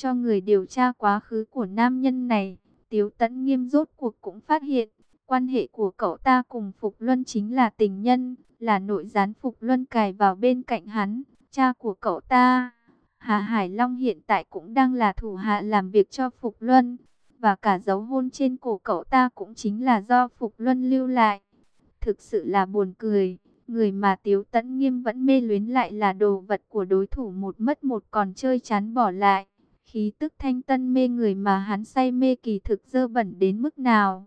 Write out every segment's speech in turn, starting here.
cho người điều tra quá khứ của nam nhân này. Tiếu Tấn Nghiêm rốt cuộc cũng phát hiện, quan hệ của cậu ta cùng Phục Luân chính là tình nhân, là nội gián Phục Luân cài vào bên cạnh hắn, cha của cậu ta. Hà Hải Long hiện tại cũng đang là thủ hạ làm việc cho Phục Luân, và cả dấu hôn trên cổ cậu ta cũng chính là do Phục Luân lưu lại. Thực sự là buồn cười, người mà Tiếu Tấn Nghiêm vẫn mê luyến lại là đồ vật của đối thủ một mất một còn chơi chán bỏ lại. Khí tức thanh tân mê người mà hắn say mê kỳ thực dơ bẩn đến mức nào.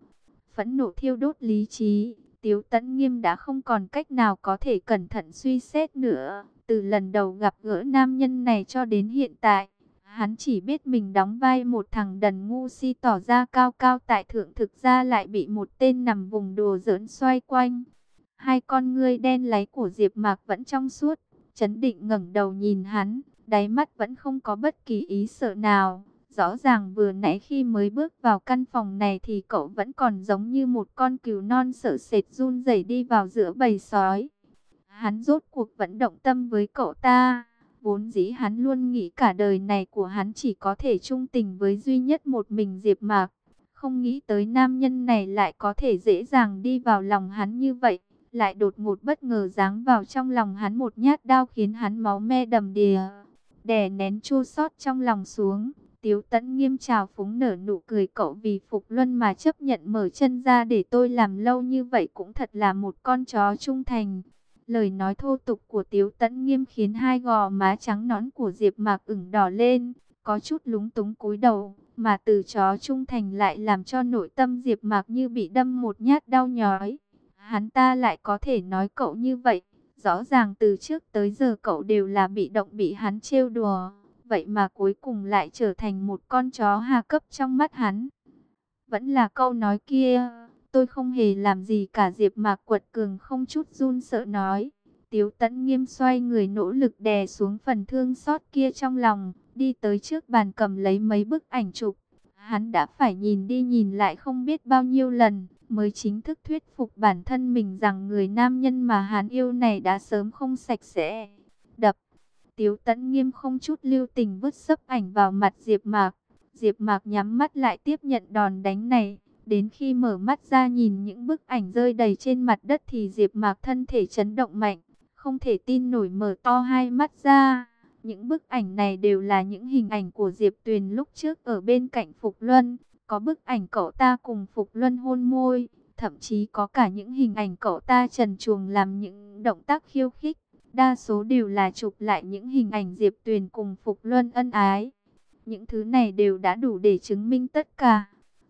Phẫn nộ thiêu đốt lý trí, Tiếu Tấn Nghiêm đã không còn cách nào có thể cẩn thận suy xét nữa. Từ lần đầu gặp gỡ nam nhân này cho đến hiện tại, hắn chỉ biết mình đóng vai một thằng đần ngu si tỏ ra cao cao tại thượng thực ra lại bị một tên nằm vùng đùa giỡn xoay quanh. Hai con ngươi đen láy của Diệp Mạc vẫn trong suốt, chấn định ngẩng đầu nhìn hắn, đáy mắt vẫn không có bất kỳ ý sợ nào. Rõ ràng vừa nãy khi mới bước vào căn phòng này thì cậu vẫn còn giống như một con cừu non sợ sệt run rẩy đi vào giữa bầy sói. Hắn rốt cuộc vẫn động tâm với cậu ta. Vốn dĩ hắn luôn nghĩ cả đời này của hắn chỉ có thể trung tình với duy nhất một mình Diệp Mạc. Không nghĩ tới nam nhân này lại có thể dễ dàng đi vào lòng hắn như vậy. Lại đột ngột bất ngờ giáng vào trong lòng hắn một nhát đao khiến hắn máu me đầm đìa. Đè nén chua xót trong lòng xuống. Tiếu tẫn nghiêm trào phúng nở nụ cười cậu vì Phục Luân mà chấp nhận mở chân ra để tôi làm lâu như vậy cũng thật là một con chó trung thành. Lời nói thô tục của Tiếu Tấn Nghiêm khiến hai gò má trắng nón của Diệp Mạc ửng đỏ lên, có chút lúng túng cúi đầu, mà từ chó trung thành lại làm cho nội tâm Diệp Mạc như bị đâm một nhát đau nhói. Hắn ta lại có thể nói cậu như vậy, rõ ràng từ trước tới giờ cậu đều là bị động bị hắn trêu đùa, vậy mà cuối cùng lại trở thành một con chó hạ cấp trong mắt hắn. Vẫn là câu nói kia, Tôi không hề làm gì cả Diệp Mạc quật cường không chút run sợ nói. Tiếu tẫn nghiêm xoay người nỗ lực đè xuống phần thương xót kia trong lòng, đi tới trước bàn cầm lấy mấy bức ảnh chụp. Hắn đã phải nhìn đi nhìn lại không biết bao nhiêu lần, mới chính thức thuyết phục bản thân mình rằng người nam nhân mà hắn yêu này đã sớm không sạch sẽ. Đập, tiếu Tấn nghiêm không chút lưu tình vứt sấp ảnh vào mặt Diệp Mạc. Diệp Mạc nhắm mắt lại tiếp nhận đòn đánh này. Đến khi mở mắt ra nhìn những bức ảnh rơi đầy trên mặt đất thì Diệp Mạc thân thể chấn động mạnh, không thể tin nổi mở to hai mắt ra. Những bức ảnh này đều là những hình ảnh của Diệp Tuyền lúc trước ở bên cạnh Phục Luân, có bức ảnh cậu ta cùng Phục Luân hôn môi, thậm chí có cả những hình ảnh cậu ta trần truồng làm những động tác khiêu khích. Đa số đều là chụp lại những hình ảnh Diệp Tuyền cùng Phục Luân ân ái. Những thứ này đều đã đủ để chứng minh tất cả.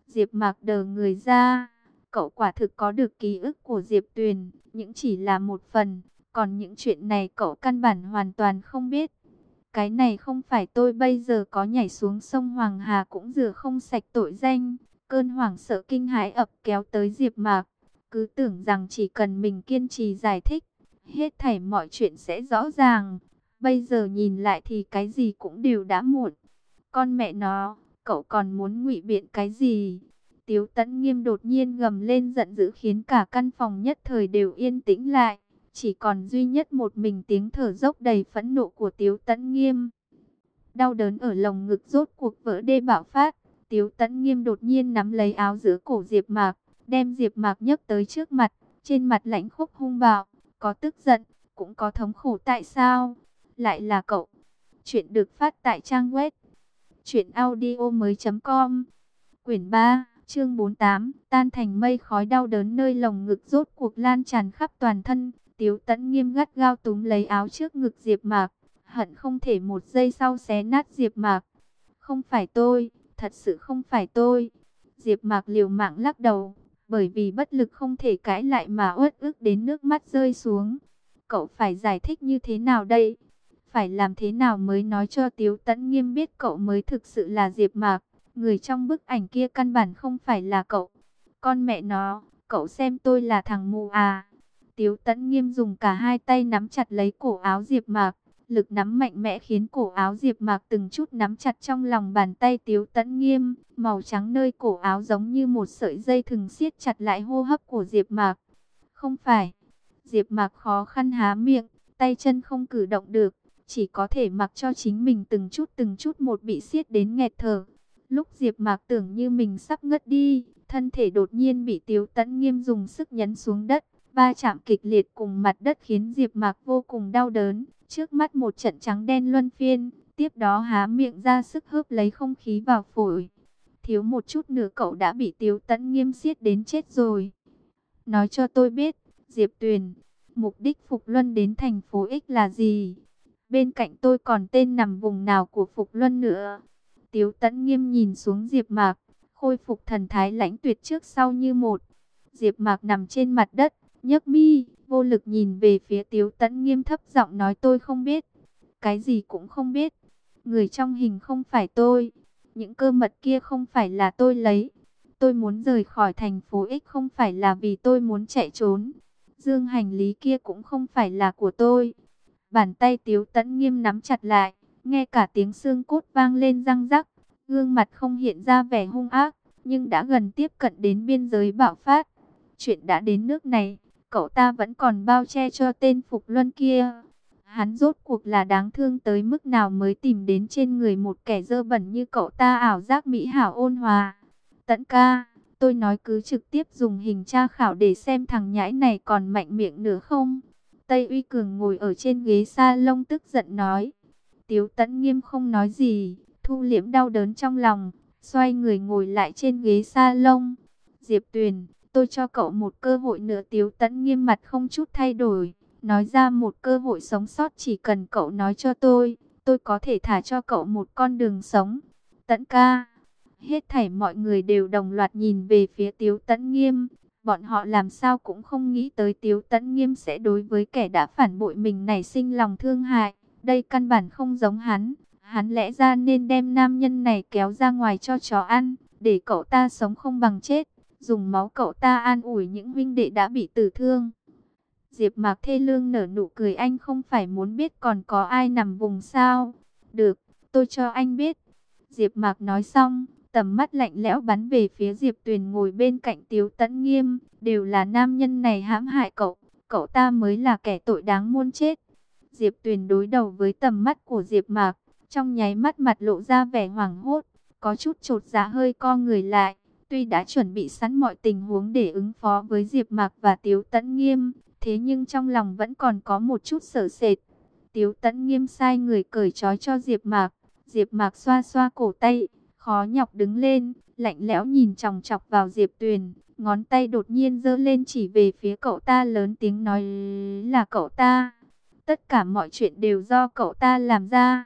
Diệp Mạc đờ người ra, cậu quả thực có được ký ức của Diệp Tuyền, những chỉ là một phần, còn những chuyện này cậu căn bản hoàn toàn không biết. Cái này không phải tôi bây giờ có nhảy xuống sông Hoàng Hà cũng rửa không sạch tội danh. Cơn hoảng sợ kinh hãi ập kéo tới Diệp Mạc, cứ tưởng rằng chỉ cần mình kiên trì giải thích, hết thảy mọi chuyện sẽ rõ ràng. Bây giờ nhìn lại thì cái gì cũng đều đã muộn. Con mẹ nó, cậu còn muốn ngụy biện cái gì? Tiếu Tấn nghiêm đột nhiên gầm lên giận dữ khiến cả căn phòng nhất thời đều yên tĩnh lại. Chỉ còn duy nhất một mình tiếng thở dốc đầy phẫn nộ của Tiếu tẫn nghiêm. Đau đớn ở lồng ngực rốt cuộc vỡ đê bạo phát. Tiếu tẫn nghiêm đột nhiên nắm lấy áo giữa cổ Diệp Mạc, đem Diệp Mạc nhấc tới trước mặt, trên mặt lãnh khốc hung bạo, có tức giận, cũng có thống khổ tại sao? Lại là cậu. Chuyện được phát tại trang web Chuyện audio mới com Quyển 3, chương 48 Tan thành mây khói đau đớn nơi lồng ngực rốt cuộc lan tràn khắp toàn thân Tiếu tẫn nghiêm gắt gao túm lấy áo trước ngực Diệp Mạc Hận không thể một giây sau xé nát Diệp Mạc Không phải tôi, thật sự không phải tôi Diệp Mạc liều mạng lắc đầu Bởi vì bất lực không thể cãi lại mà uất ức đến nước mắt rơi xuống Cậu phải giải thích như thế nào đây? Phải làm thế nào mới nói cho Tiếu Tấn Nghiêm biết cậu mới thực sự là Diệp Mạc. Người trong bức ảnh kia căn bản không phải là cậu. Con mẹ nó, cậu xem tôi là thằng mù à. Tiếu Tấn Nghiêm dùng cả hai tay nắm chặt lấy cổ áo Diệp Mạc. Lực nắm mạnh mẽ khiến cổ áo Diệp Mạc từng chút nắm chặt trong lòng bàn tay Tiếu Tấn Nghiêm. Màu trắng nơi cổ áo giống như một sợi dây thừng siết chặt lại hô hấp của Diệp Mạc. Không phải. Diệp Mạc khó khăn há miệng, tay chân không cử động được chỉ có thể mặc cho chính mình từng chút từng chút một bị siết đến nghẹt thở. Lúc Diệp Mạc tưởng như mình sắp ngất đi, thân thể đột nhiên bị Tiếu Tấn Nghiêm dùng sức nhấn xuống đất, va chạm kịch liệt cùng mặt đất khiến Diệp Mạc vô cùng đau đớn, trước mắt một trận trắng đen luân phiên, tiếp đó há miệng ra sức hớp lấy không khí vào phổi. Thiếu một chút nữa cậu đã bị Tiếu Tấn Nghiêm siết đến chết rồi. Nói cho tôi biết, Diệp Tuyền, mục đích Phục Luân đến thành phố X là gì? Bên cạnh tôi còn tên nằm vùng nào của Phục Luân nữa? Tiếu Tấn Nghiêm nhìn xuống Diệp Mạc, khôi phục thần thái lãnh tuyệt trước sau như một. Diệp Mạc nằm trên mặt đất, nhấc mi, vô lực nhìn về phía Tiếu Tấn Nghiêm thấp giọng nói tôi không biết. Cái gì cũng không biết. Người trong hình không phải tôi. Những cơ mật kia không phải là tôi lấy. Tôi muốn rời khỏi thành phố X không phải là vì tôi muốn chạy trốn. Dương hành lý kia cũng không phải là của tôi. Bàn tay Tiếu Tấn Nghiêm nắm chặt lại, nghe cả tiếng xương cốt vang lên răng rắc. Gương mặt không hiện ra vẻ hung ác, nhưng đã gần tiếp cận đến biên giới bạo phát. Chuyện đã đến nước này, cậu ta vẫn còn bao che cho tên Phục Luân kia. Hắn rốt cuộc là đáng thương tới mức nào mới tìm đến trên người một kẻ dơ bẩn như cậu ta ảo giác mỹ hảo ôn hòa. Tận ca, tôi nói cứ trực tiếp dùng hình tra khảo để xem thằng nhãi này còn mạnh miệng nữa không. Tây Uy Cường ngồi ở trên ghế sa lông tức giận nói. Tiếu Tấn Nghiêm không nói gì, thu liễm đau đớn trong lòng, xoay người ngồi lại trên ghế sa lông Diệp Tuyền, tôi cho cậu một cơ hội nữa Tiếu Tấn Nghiêm mặt không chút thay đổi, nói ra một cơ hội sống sót chỉ cần cậu nói cho tôi, tôi có thể thả cho cậu một con đường sống. Tấn ca, hết thảy mọi người đều đồng loạt nhìn về phía Tiếu Tấn Nghiêm, Bọn họ làm sao cũng không nghĩ tới Tiếu Tấn Nghiêm sẽ đối với kẻ đã phản bội mình nảy sinh lòng thương hại. Đây căn bản không giống hắn. Hắn lẽ ra nên đem nam nhân này kéo ra ngoài cho chó ăn, để cậu ta sống không bằng chết. Dùng máu cậu ta an ủi những huynh đệ đã bị tử thương. Diệp Mạc Thê Lương nở nụ cười anh không phải muốn biết còn có ai nằm vùng sao. Được, tôi cho anh biết. Diệp Mạc nói xong, Tầm mắt lạnh lẽo bắn về phía Diệp Tuyền ngồi bên cạnh Tiếu Tấn Nghiêm, đều là nam nhân này hãm hại cậu, cậu ta mới là kẻ tội đáng muôn chết. Diệp Tuyền đối đầu với tầm mắt của Diệp Mạc, trong nháy mắt mặt lộ ra vẻ hoảng hốt, có chút trột dạ hơi co người lại. Tuy đã chuẩn bị sẵn mọi tình huống để ứng phó với Diệp Mạc và Tiếu Tấn Nghiêm, thế nhưng trong lòng vẫn còn có một chút sợ sệt. Tiếu Tấn Nghiêm sai người cởi trói cho Diệp Mạc, Diệp Mạc xoa xoa cổ tay, khó nhọc đứng lên, lạnh lẽo nhìn chòng chọc vào Diệp Tuyền, ngón tay đột nhiên giơ lên chỉ về phía cậu ta lớn tiếng nói là cậu ta. Tất cả mọi chuyện đều do cậu ta làm ra,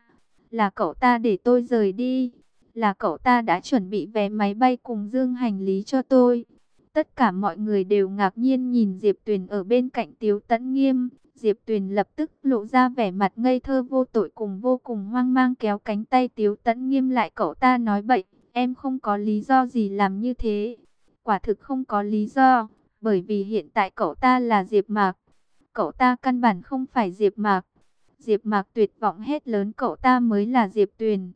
là cậu ta để tôi rời đi, là cậu ta đã chuẩn bị vé máy bay cùng dương hành lý cho tôi. Tất cả mọi người đều ngạc nhiên nhìn Diệp Tuyền ở bên cạnh Tiếu Tấn Nghiêm, Diệp Tuyền lập tức lộ ra vẻ mặt ngây thơ vô tội cùng vô cùng hoang mang kéo cánh tay Tiếu Tấn nghiêm lại cậu ta nói bậy, em không có lý do gì làm như thế. Quả thực không có lý do, bởi vì hiện tại cậu ta là Diệp Mạc. Cậu ta căn bản không phải Diệp Mạc. Diệp Mạc tuyệt vọng hết lớn cậu ta mới là Diệp Tuyền.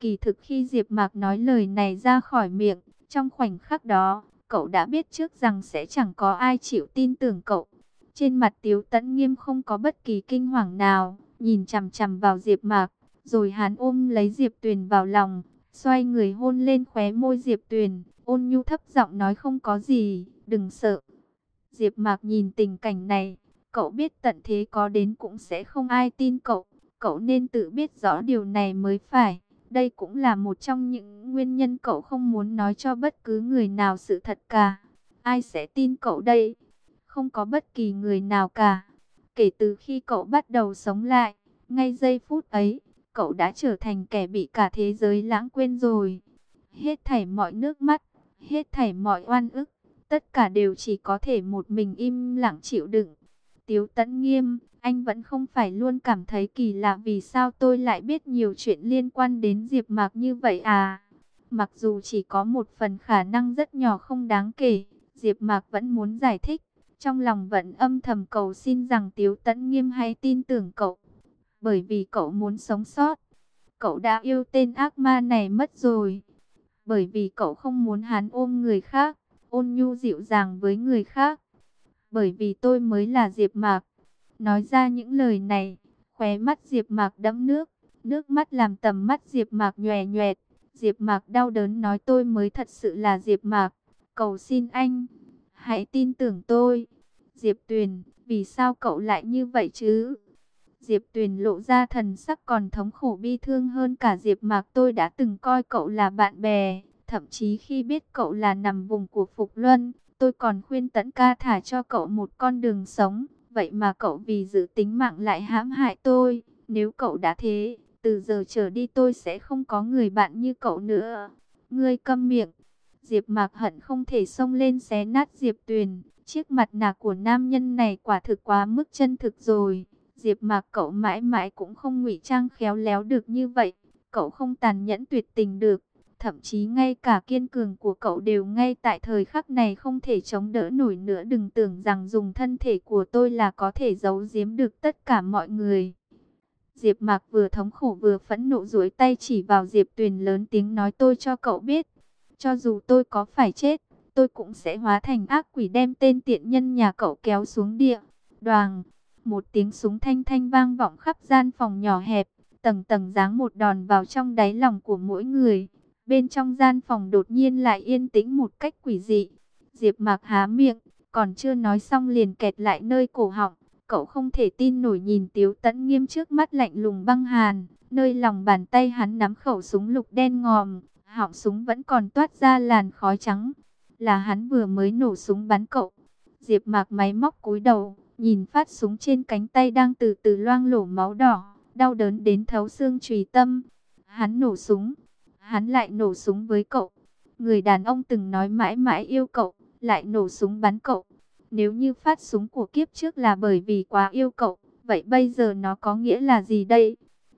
Kỳ thực khi Diệp Mạc nói lời này ra khỏi miệng, trong khoảnh khắc đó, cậu đã biết trước rằng sẽ chẳng có ai chịu tin tưởng cậu. Trên mặt Tiếu Tấn Nghiêm không có bất kỳ kinh hoàng nào, nhìn chằm chằm vào Diệp Mạc, rồi hắn ôm lấy Diệp Tuyền vào lòng, xoay người hôn lên khóe môi Diệp Tuyền, ôn nhu thấp giọng nói không có gì, đừng sợ. Diệp Mạc nhìn tình cảnh này, cậu biết tận thế có đến cũng sẽ không ai tin cậu, cậu nên tự biết rõ điều này mới phải. Đây cũng là một trong những nguyên nhân cậu không muốn nói cho bất cứ người nào sự thật cả. Ai sẽ tin cậu đây? không có bất kỳ người nào cả. Kể từ khi cậu bắt đầu sống lại, ngay giây phút ấy, cậu đã trở thành kẻ bị cả thế giới lãng quên rồi. Hết thảy mọi nước mắt, hết thảy mọi oan ức, tất cả đều chỉ có thể một mình im lặng chịu đựng. Tiếu tấn nghiêm, anh vẫn không phải luôn cảm thấy kỳ lạ vì sao tôi lại biết nhiều chuyện liên quan đến Diệp Mạc như vậy à. Mặc dù chỉ có một phần khả năng rất nhỏ không đáng kể, Diệp Mạc vẫn muốn giải thích. Trong lòng vẫn âm thầm cầu xin rằng Tiếu Tấn Nghiêm hãy tin tưởng cậu. Bởi vì cậu muốn sống sót. Cậu đã yêu tên ác ma này mất rồi. Bởi vì cậu không muốn hắn ôm người khác, ôn nhu dịu dàng với người khác. Bởi vì tôi mới là Diệp Mạc. Nói ra những lời này, Khóe mắt Diệp Mạc đẫm nước, nước mắt làm tầm mắt Diệp Mạc nhòe nhòe. Diệp Mạc đau đớn nói tôi mới thật sự là Diệp Mạc, cầu xin anh, hãy tin tưởng tôi. Diệp Tuyền, vì sao cậu lại như vậy chứ? Diệp Tuyền lộ ra thần sắc còn thống khổ bi thương hơn cả Diệp Mạc tôi đã từng coi cậu là bạn bè, thậm chí khi biết cậu là nằm vùng của Phục Luân, tôi còn khuyên Tấn Ca thả cho cậu một con đường sống, vậy mà cậu vì giữ tính mạng lại hãm hại tôi, nếu cậu đã thế, từ giờ trở đi tôi sẽ không có người bạn như cậu nữa. Ngươi câm miệng. Diệp Mạc hận không thể xông lên xé nát Diệp Tuyền, chiếc mặt nạ của nam nhân này quả thực quá mức chân thực rồi. Diệp Mạc cậu mãi mãi cũng không ngụy trang khéo léo được như vậy, cậu không tàn nhẫn tuyệt tình được, thậm chí ngay cả kiên cường của cậu đều ngay tại thời khắc này không thể chống đỡ nổi nữa, đừng tưởng rằng dùng thân thể của tôi là có thể giấu giếm được tất cả mọi người. Diệp Mạc vừa thống khổ vừa phẫn nộ duỗi tay chỉ vào Diệp Tuyền lớn tiếng nói tôi cho cậu biết, cho dù tôi có phải chết, tôi cũng sẽ hóa thành ác quỷ đem tên tiện nhân nhà cậu kéo xuống địa. Đoàng, một tiếng súng thanh thanh vang vọng khắp gian phòng nhỏ hẹp, tầng tầng giáng một đòn vào trong đáy lòng của mỗi người. Bên trong gian phòng đột nhiên lại yên tĩnh một cách quỷ dị. Diệp Mạc há miệng, còn chưa nói xong liền kẹt lại nơi cổ họng. Cậu không thể tin nổi nhìn Tiếu Tấn Nghiêm trước mắt lạnh lùng băng hàn, nơi lòng bàn tay hắn nắm khẩu súng lục đen ngòm, họng súng vẫn còn toát ra làn khói trắng. Là hắn vừa mới nổ súng bắn cậu. Diệp Mạc máy móc cúi đầu, nhìn phát súng trên cánh tay đang từ từ loang lổ máu đỏ, đau đớn đến thấu xương chùy tâm. Hắn nổ súng, hắn lại nổ súng với cậu. Người đàn ông từng nói mãi mãi yêu cậu, lại nổ súng bắn cậu. Nếu như phát súng của kiếp trước là bởi vì quá yêu cậu, vậy bây giờ nó có nghĩa là gì đây?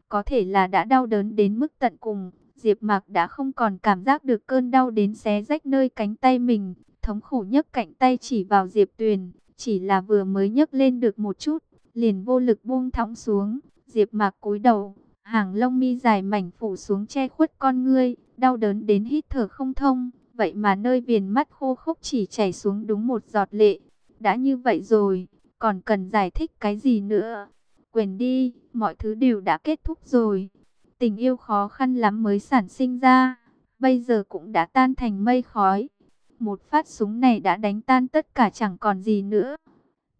Có thể là đã đau đớn đến mức tận cùng, Diệp Mạc đã không còn cảm giác được cơn đau đến xé rách nơi cánh tay mình, thống khổ nhấc cánh tay chỉ vào Diệp Tuyền, chỉ là vừa mới nhấc lên được một chút, liền vô lực buông thõng xuống. Diệp Mạc cúi đầu, hàng lông mi dài mảnh phủ xuống che khuất con ngươi, đau đớn đến hít thở không thông, vậy mà nơi viền mắt khô khốc chỉ chảy xuống đúng một giọt lệ. Đã như vậy rồi, còn cần giải thích cái gì nữa? Quên đi, mọi thứ đều đã kết thúc rồi. Tình yêu khó khăn lắm mới sản sinh ra, bây giờ cũng đã tan thành mây khói. Một phát súng này đã đánh tan tất cả chẳng còn gì nữa.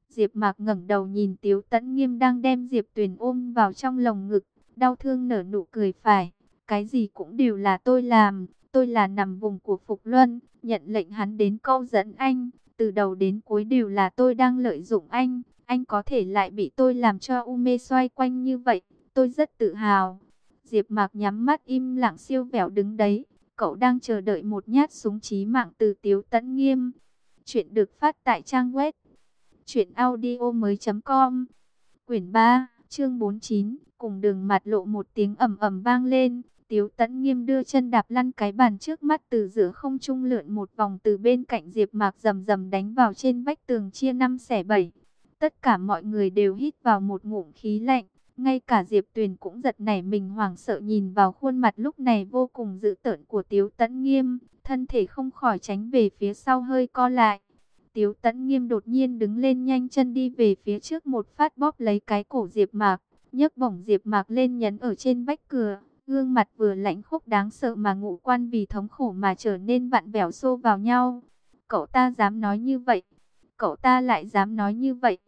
Diệp Mạc ngẩng đầu nhìn Tiếu Tấn Nghiêm đang đem Diệp Tuyền ôm vào trong lồng ngực, đau thương nở nụ cười phải, cái gì cũng đều là tôi làm, tôi là nằm vùng của Phục Luân, nhận lệnh hắn đến câu dẫn anh, từ đầu đến cuối đều là tôi đang lợi dụng anh, anh có thể lại bị tôi làm cho u mê xoay quanh như vậy, tôi rất tự hào. Diệp Mạc nhắm mắt im lặng siêu vẻo đứng đấy, cậu đang chờ đợi một nhát súng chí mạng từ Tiếu Tấn Nghiêm. Chuyện được phát tại trang web chuyện audio mới com Quyển 3, chương 49, cùng đường mặt lộ một tiếng ầm ầm vang lên, Tiếu Tấn Nghiêm đưa chân đạp lăn cái bàn trước mắt từ giữa không trung lượn một vòng từ bên cạnh Diệp Mạc rầm rầm đánh vào trên vách tường chia năm xẻ bảy. Tất cả mọi người đều hít vào một ngụm khí lạnh. Ngay cả Diệp Tuyền cũng giật nảy mình hoảng sợ nhìn vào khuôn mặt lúc này vô cùng dữ tợn của Tiếu Tấn Nghiêm, thân thể không khỏi tránh về phía sau hơi co lại. Tiếu Tẫn Nghiêm đột nhiên đứng lên nhanh chân đi về phía trước một phát bóp lấy cái cổ Diệp Mạc, nhấc bổng Diệp Mạc lên nhấn ở trên vách cửa, gương mặt vừa lạnh khốc đáng sợ mà ngũ quan vì thống khổ mà trở nên vặn vẹo xô vào nhau. Cậu ta dám nói như vậy? Cậu ta lại dám nói như vậy?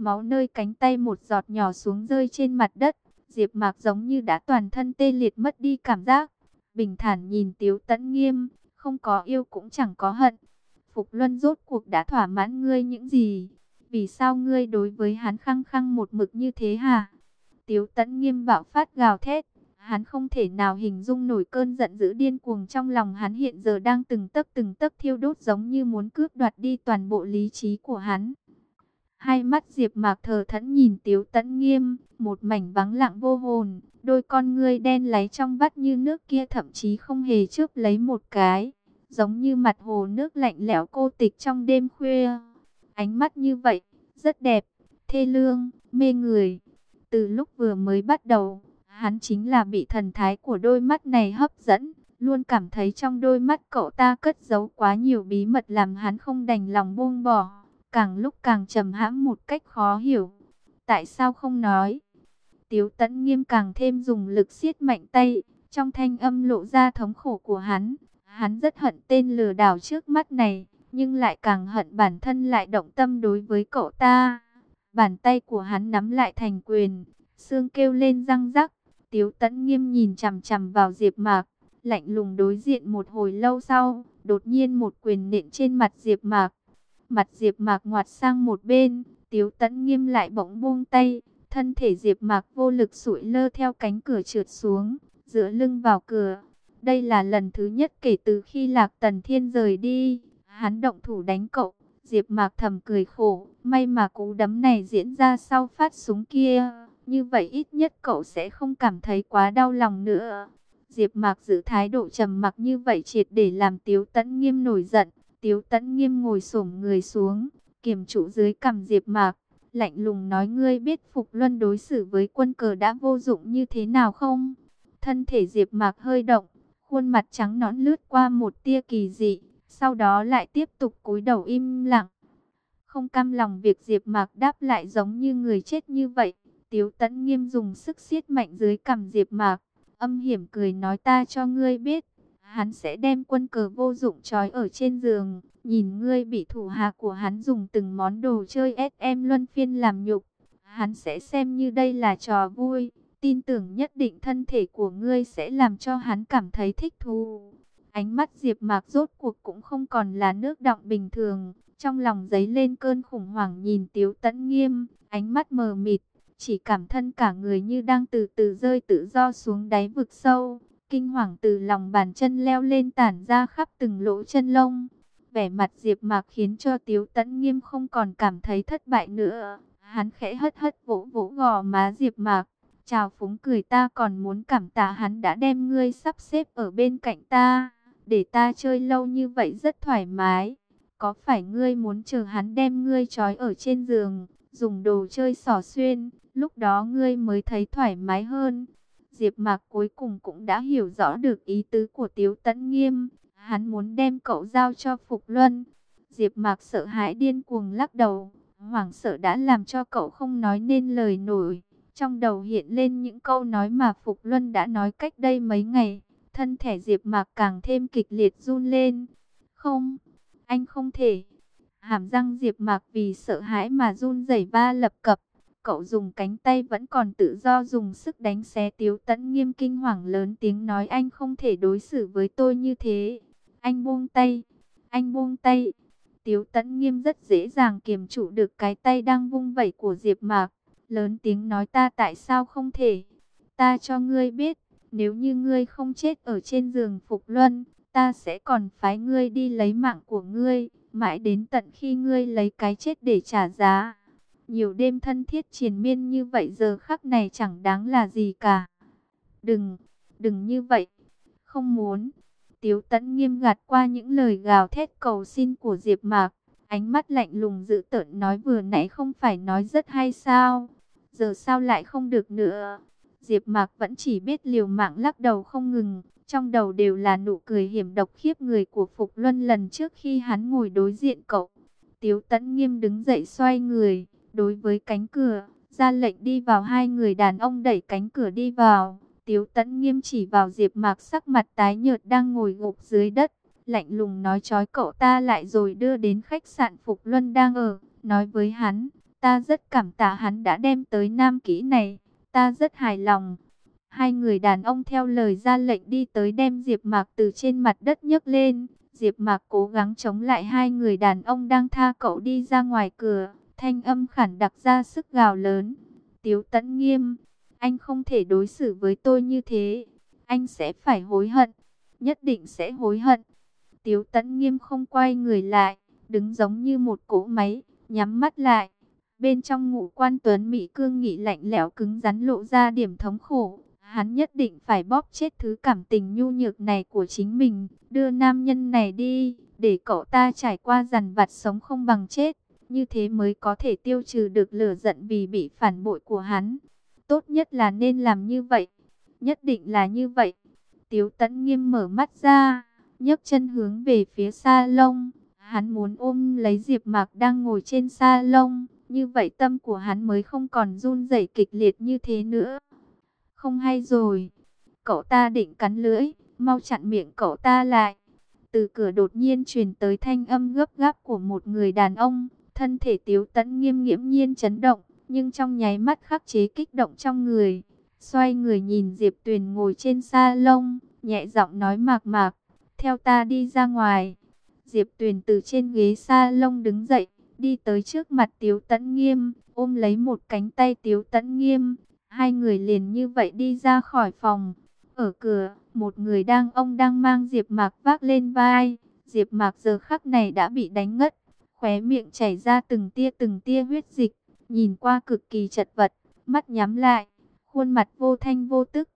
máu nơi cánh tay một giọt nhỏ xuống rơi trên mặt đất. Diệp Mạc giống như đã toàn thân tê liệt mất đi cảm giác. Bình thản nhìn Tiếu Tấn Nghiêm, không có yêu cũng chẳng có hận. Phục Luân rốt cuộc đã thỏa mãn ngươi những gì? Vì sao ngươi đối với hắn khăng khăng một mực như thế hả? Tiếu Tấn Nghiêm bạo phát gào thét. Hắn không thể nào hình dung nổi cơn giận dữ điên cuồng trong lòng hắn hiện giờ đang từng tấc từng tấc thiêu đốt giống như muốn cướp đoạt đi toàn bộ lý trí của hắn. Hai mắt Diệp Mạc thờ thẫn nhìn Tiếu Tấn Nghiêm, một mảnh vắng lặng vô hồn, đôi con ngươi đen láy trong vắt như nước kia thậm chí không hề chớp lấy một cái, giống như mặt hồ nước lạnh lẽo cô tịch trong đêm khuya. Ánh mắt như vậy, rất đẹp, thê lương, mê người. Từ lúc vừa mới bắt đầu, hắn chính là bị thần thái của đôi mắt này hấp dẫn, luôn cảm thấy trong đôi mắt cậu ta cất giấu quá nhiều bí mật làm hắn không đành lòng buông bỏ càng lúc càng trầm hãm một cách khó hiểu. Tại sao không nói? Tiếu tẫn nghiêm càng thêm dùng lực siết mạnh tay, trong thanh âm lộ ra thống khổ của hắn. Hắn rất hận tên lừa đảo trước mắt này, nhưng lại càng hận bản thân lại động tâm đối với cậu ta. Bàn tay của hắn nắm lại thành quyền, xương kêu lên răng rắc. Tiếu tẫn nghiêm nhìn chằm chằm vào Diệp Mạc, lạnh lùng đối diện một hồi lâu sau, đột nhiên một quyền nện trên mặt Diệp Mạc. Mặt Diệp Mạc ngoặt sang một bên, Tiếu tẫn nghiêm lại bỗng buông tay, thân thể Diệp Mạc vô lực sụi lơ theo cánh cửa trượt xuống, dựa lưng vào cửa. Đây là lần thứ nhất kể từ khi Lạc Tần Thiên rời đi, hắn động thủ đánh cậu. Diệp Mạc thầm cười khổ, may mà cú đấm này diễn ra sau phát súng kia, như vậy ít nhất cậu sẽ không cảm thấy quá đau lòng nữa. Diệp Mạc giữ thái độ trầm mặc như vậy triệt để làm Tiếu Tấn Nghiêm nổi giận. Tiếu Tấn Nghiêm ngồi xổm người xuống, kiềm trụ dưới cằm Diệp Mạc, lạnh lùng nói ngươi biết Phục Luân đối xử với quân cờ đã vô dụng như thế nào không? Thân thể Diệp Mạc hơi động, khuôn mặt trắng nõn lướt qua một tia kỳ dị, sau đó lại tiếp tục cúi đầu im lặng. Không cam lòng việc Diệp Mạc đáp lại giống như người chết như vậy, Tiếu Tấn Nghiêm dùng sức siết mạnh dưới cằm Diệp Mạc, âm hiểm cười nói ta cho ngươi biết, hắn sẽ đem quân cờ vô dụng trói ở trên giường, nhìn ngươi bị thủ hạ của hắn dùng từng món đồ chơi SM luân phiên làm nhục, hắn sẽ xem như đây là trò vui, tin tưởng nhất định thân thể của ngươi sẽ làm cho hắn cảm thấy thích thú. Ánh mắt Diệp Mạc rốt cuộc cũng không còn là nước đọng bình thường, trong lòng giấy lên cơn khủng hoảng nhìn Tiếu Tấn Nghiêm, ánh mắt mờ mịt, chỉ cảm thân cả người như đang từ từ rơi tự do xuống đáy vực sâu, kinh hoàng từ lòng bàn chân leo lên tản ra khắp từng lỗ chân lông. Vẻ mặt Diệp Mạc khiến cho Tiếu Tấn Nghiêm không còn cảm thấy thất bại nữa, hắn khẽ hất hất vỗ vỗ gò má Diệp Mạc, chào phúng cười ta còn muốn cảm tạ hắn đã đem ngươi sắp xếp ở bên cạnh ta để ta chơi lâu như vậy rất thoải mái. Có phải ngươi muốn chờ hắn đem ngươi trói ở trên giường, dùng đồ chơi xỏ xuyên, lúc đó ngươi mới thấy thoải mái hơn. Diệp Mạc cuối cùng cũng đã hiểu rõ được ý tứ của Tiếu Tấn Nghiêm, hắn muốn đem cậu giao cho Phục Luân. Diệp Mạc sợ hãi điên cuồng lắc đầu, hoảng sợ đã làm cho cậu không nói nên lời nổi. Trong đầu hiện lên những câu nói mà Phục Luân đã nói cách đây mấy ngày. Thân thể Diệp Mạc càng thêm kịch liệt run lên. Không, anh không thể. Hàm răng Diệp Mạc vì sợ hãi mà run rẩy ba lập cập. Cậu dùng cánh tay vẫn còn tự do dùng sức đánh xé Tiếu Tấn Nghiêm kinh hoàng lớn tiếng nói anh không thể đối xử với tôi như thế. Anh buông tay, anh buông tay. Tiếu Tấn Nghiêm rất dễ dàng kiềm trụ được cái tay đang vung vẩy của Diệp Mạc, lớn tiếng nói ta tại sao không thể? Ta cho ngươi biết, nếu như ngươi không chết ở trên giường Phục Luân, ta sẽ còn phái ngươi đi lấy mạng của ngươi, mãi đến tận khi ngươi lấy cái chết để trả giá. Nhiều đêm thân thiết triền miên như vậy giờ khắc này chẳng đáng là gì cả. Đừng, đừng như vậy, không muốn. Tiếu tẫn nghiêm gạt qua những lời gào thét cầu xin của Diệp Mạc, ánh mắt lạnh lùng dự tợn nói vừa nãy không phải nói rất hay sao, giờ sao lại không được nữa. Diệp Mạc vẫn chỉ biết liều mạng lắc đầu không ngừng, trong đầu đều là nụ cười hiểm độc khiếp người của Phục Luân lần trước khi hắn ngồi đối diện cậu. Tiếu Tấn Nghiêm đứng dậy xoay người, đối với cánh cửa, ra lệnh đi vào hai người đàn ông đẩy cánh cửa đi vào. Tiếu Tấn Nghiêm chỉ vào Diệp Mạc sắc mặt tái nhợt đang ngồi gục dưới đất, lạnh lùng nói chói cậu ta lại rồi đưa đến khách sạn Phục Luân đang ở, nói với hắn, ta rất cảm tạ hắn đã đem tới Nam Kỹ này ta rất hài lòng. Hai người đàn ông theo lời ra lệnh đi tới đem Diệp Mạc từ trên mặt đất nhấc lên. Diệp Mạc cố gắng chống lại hai người đàn ông đang tha cậu đi ra ngoài cửa, thanh âm khản đặc ra sức gào lớn. Tiếu Tấn Nghiêm, anh không thể đối xử với tôi như thế, anh sẽ phải hối hận, nhất định sẽ hối hận. Tiếu Tấn Nghiêm không quay người lại, đứng giống như một cỗ máy, nhắm mắt lại. Bên trong ngũ quan tuấn Mỹ cương nghị lạnh lẽo cứng rắn lộ ra điểm thống khổ. Hắn nhất định phải bóp chết thứ cảm tình nhu nhược này của chính mình. Đưa nam nhân này đi, để cậu ta trải qua dằn vặt sống không bằng chết. Như thế mới có thể tiêu trừ được lửa giận vì bị phản bội của hắn. Tốt nhất là nên làm như vậy. Nhất định là như vậy. Tiếu tẫn nghiêm mở mắt ra, nhấc chân hướng về phía sa lông. Hắn muốn ôm lấy Diệp Mạc đang ngồi trên sa lông như vậy tâm của hắn mới không còn run rẩy kịch liệt như thế nữa. Không hay rồi. Cậu ta định cắn lưỡi, mau chặn miệng cậu ta lại. Từ cửa đột nhiên truyền tới thanh âm gấp gáp của một người đàn ông. Thân thể tiếu tẫn nghiêm nghiễm nhiên chấn động, nhưng trong nháy mắt khắc chế kích động trong người. Xoay người nhìn Diệp Tuyền ngồi trên sa lông, nhẹ giọng nói mạc mạc, theo ta đi ra ngoài. Diệp Tuyền từ trên ghế sa lông đứng dậy, đi tới trước mặt Tiếu Tấn Nghiêm, ôm lấy một cánh tay Tiếu Tấn Nghiêm. Hai người liền như vậy đi ra khỏi phòng. Ở cửa, một người đang ông đang mang Diệp Mạc vác lên vai. Diệp Mạc giờ khắc này đã bị đánh ngất, khóe miệng chảy ra từng tia từng tia huyết dịch, nhìn qua cực kỳ chật vật, mắt nhắm lại, khuôn mặt vô thanh vô tức.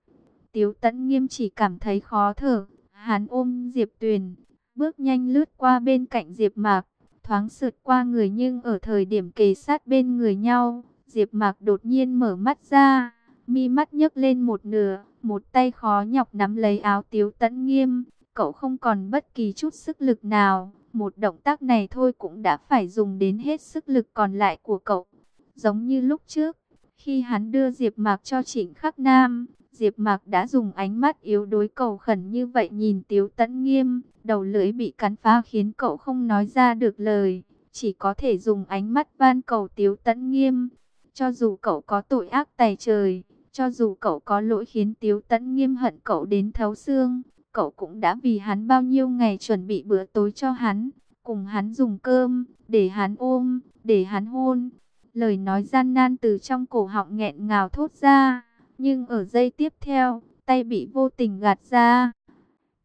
Tiếu Tấn Nghiêm chỉ cảm thấy khó thở, hắn ôm Diệp Tuyền, bước nhanh lướt qua bên cạnh Diệp Mạc, thoáng sượt qua người nhưng ở thời điểm kề sát bên người nhau, Diệp Mạc đột nhiên mở mắt ra, mi mắt nhấc lên một nửa, một tay khó nhọc nắm lấy áo Tiếu Tấn Nghiêm, cậu không còn bất kỳ chút sức lực nào, một động tác này thôi cũng đã phải dùng đến hết sức lực còn lại của cậu. Giống như lúc trước, khi hắn đưa Diệp Mạc cho Trịnh Khắc Nam, Diệp Mạc đã dùng ánh mắt yếu đuối cầu khẩn như vậy nhìn Tiếu Tấn Nghiêm, đầu lưỡi bị cắn phá khiến cậu không nói ra được lời, chỉ có thể dùng ánh mắt van cầu Tiếu Tấn Nghiêm. Cho dù cậu có tội ác tày trời, cho dù cậu có lỗi khiến Tiếu Tấn Nghiêm hận cậu đến thấu xương, cậu cũng đã vì hắn bao nhiêu ngày chuẩn bị bữa tối cho hắn, cùng hắn dùng cơm, để hắn ôm, để hắn hôn. Lời nói gian nan từ trong cổ họng nghẹn ngào thốt ra, nhưng ở giây tiếp theo, tay bị vô tình gạt ra.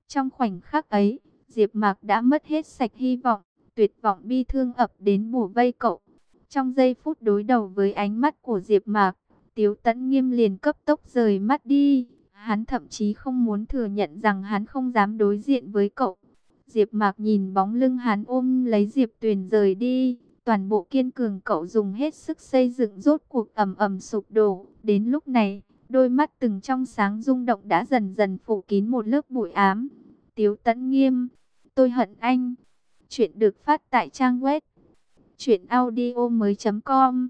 Trong khoảnh khắc ấy, Diệp Mạc đã mất hết sạch hy vọng, tuyệt vọng bi thương ập đến bủa vây cậu. Trong giây phút đối đầu với ánh mắt của Diệp Mạc, Tiếu Tấn Nghiêm liền cấp tốc rời mắt đi. Hắn thậm chí không muốn thừa nhận rằng hắn không dám đối diện với cậu. Diệp Mạc nhìn bóng lưng hắn ôm lấy Diệp Tuyền rời đi, toàn bộ kiên cường cậu dùng hết sức xây dựng rốt cuộc ầm ầm sụp đổ. Đến lúc này, đôi mắt từng trong sáng rung động đã dần dần phủ kín một lớp bụi ám. Tiếu Tấn Nghiêm, tôi hận anh. Chuyện được phát tại trang web truyệnaudiomoi.com.